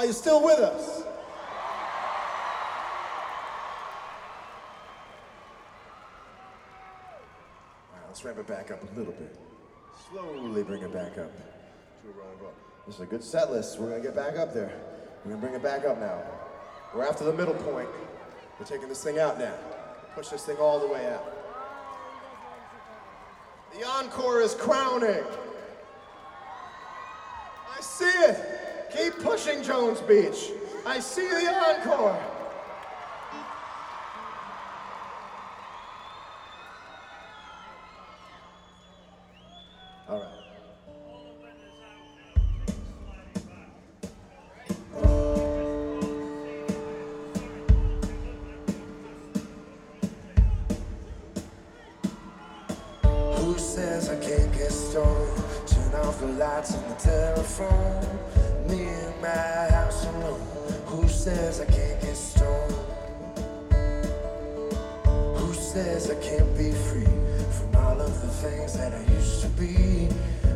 Are you still with us? Right, let's ramp it back up a little bit. Slowly bring it back up. This is a good set list. We're gonna get back up there. We're gonna bring it back up now. We're after the middle point. We're taking this thing out now. Push this thing all the way out. The encore is crowning. I see it. Keep pushing Jones Beach. I see the encore. All right. Says I can't get stoned? Turn off the lights on the telephone. Me in my house alone. Who says I can't get stoned? Who says I can't be free from all of the things that I used to be?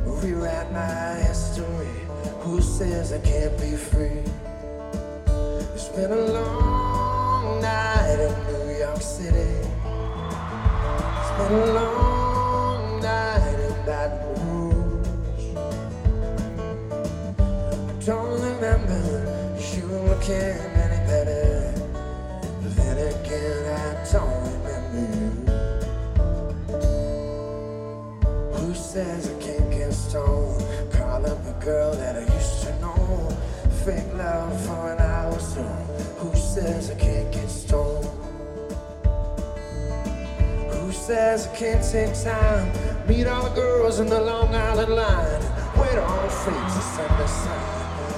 Rewrite my history. Who says I can't be free? It's been a long night in New York City. Looking any better. Then again, I don't remember you. Who says I can't get stoned? Call up a girl that I used to know. Fake love for an hour so. Who says I can't get stoned? Who says I can't take time? Meet all the girls in the Long Island line. Wait on fate to send a sign.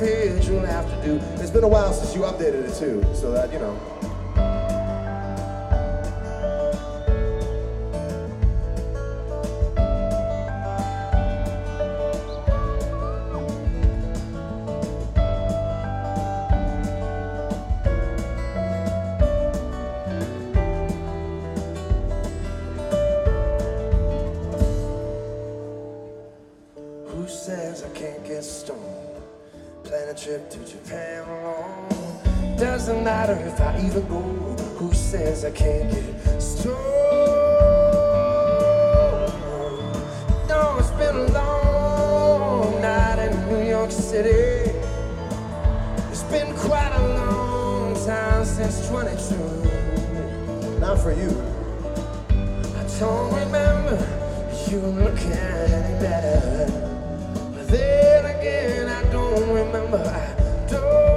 Page will have to do. It's been a while since you updated it too, so that, you know. Trip to Japan alone. Doesn't matter if I even go. Who says I can't get stoned? No, it's been a long night in New York City. It's been quite a long time since 22. Not for you. I don't remember you looking any better. But again, I don't remember. I don't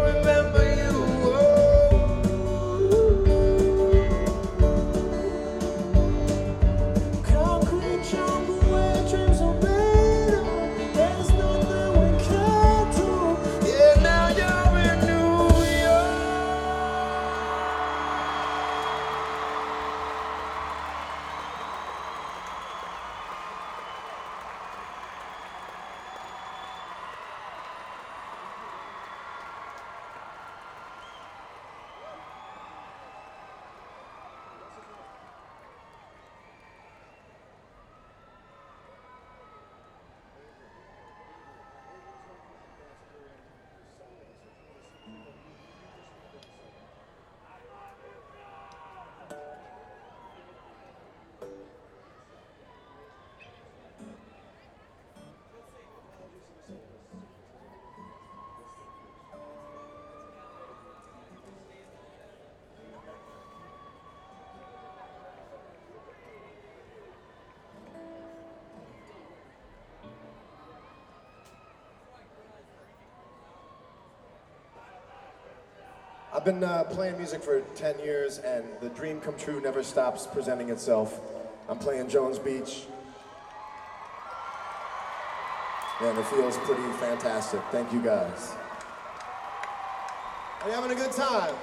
I've been uh, playing music for 10 years, and the dream come true never stops presenting itself. I'm playing Jones Beach. And it feels pretty fantastic. Thank you guys. Are you having a good time?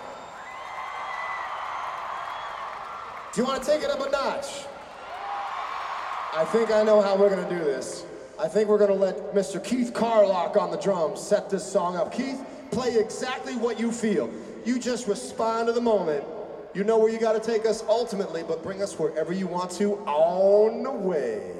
Do you want to take it up a notch? I think I know how we're gonna do this. I think we're gonna let Mr. Keith Carlock on the drums set this song up. Keith, play exactly what you feel. You just respond to the moment. You know where you gotta take us ultimately, but bring us wherever you want to on the way.